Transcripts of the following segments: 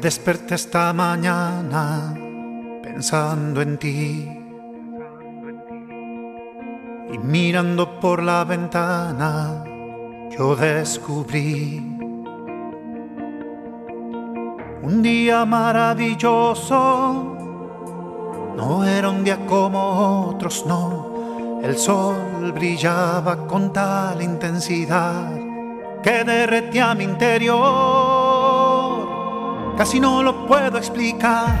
Desperté esta mañana pensando en ti y mirando por la ventana yo descubrí un día maravilloso. No era un día como otros, no. El sol brillaba con tal intensidad que derretía mi interior. Casi no lo puedo explicar.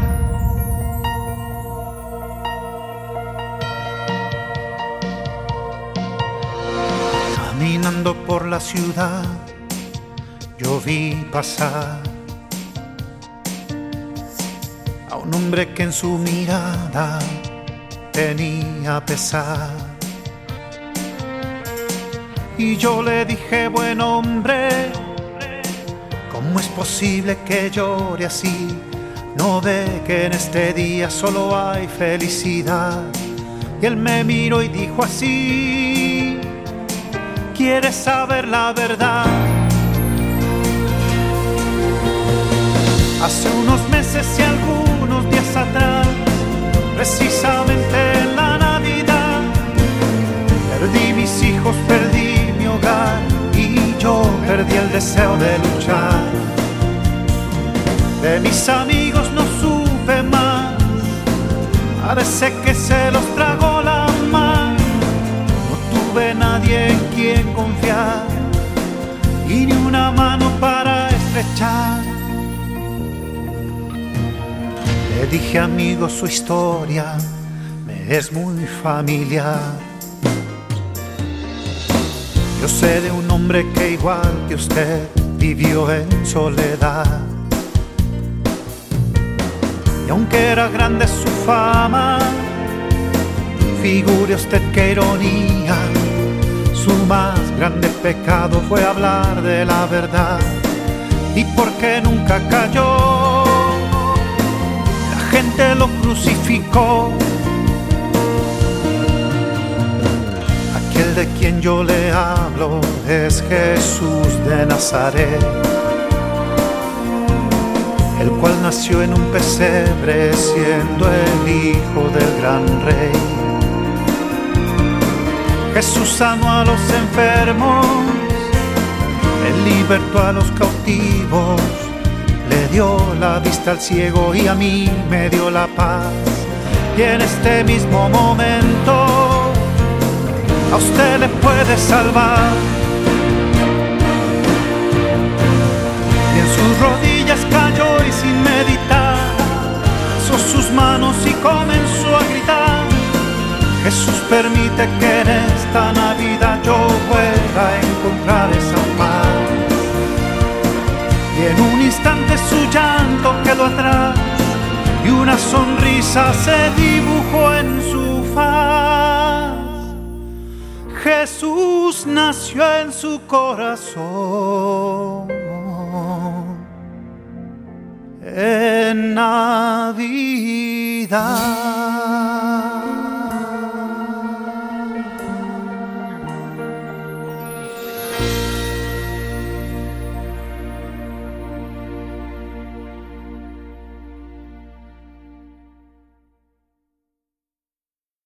Caminando por la ciudad, yo vi pasar a un hombre que en su mirada tenía pesar. Y yo le dije, buen hombre, ¿cómo es posible que llore así? No ve que en este día solo hay felicidad. Y él me miró y dijo así, ¿quieres saber la verdad? Hace unos meses y algunos días atrás, precisamente en la Navidad, perdí mis hijos, perdí mi hogar y yo perdí el deseo de luchar. De mis amigos no supe más, parece que se los tragó la mar. No tuve nadie en quien confiar y ni una mano para estrechar. Le dije amigo su historia me es muy familiar. Yo sé de un hombre que igual que usted vivió en soledad. Y aunque era grande su fama, figure usted qué ironía. Su más grande pecado fue hablar de la verdad. Y porque nunca cayó gente lo crucificó. Yo le hablo es Jesús de Nazaret, el cual nació en un pesebre siendo el hijo del gran rey. Jesús sanó a los enfermos, él libertó a los cautivos le dio la vista al ciego y a mí me dio la paz. Y en este mismo momento usted le puede salvar. Y en sus rodillas cayó y sin meditar, alzó sus manos y comenzó a gritar. Jesús permite que en esta Navidad yo pueda encontrar esa paz. Y en un instante su llanto quedó atrás y una sonrisa se dibujó en su Jesús nació en su corazón en Navidad.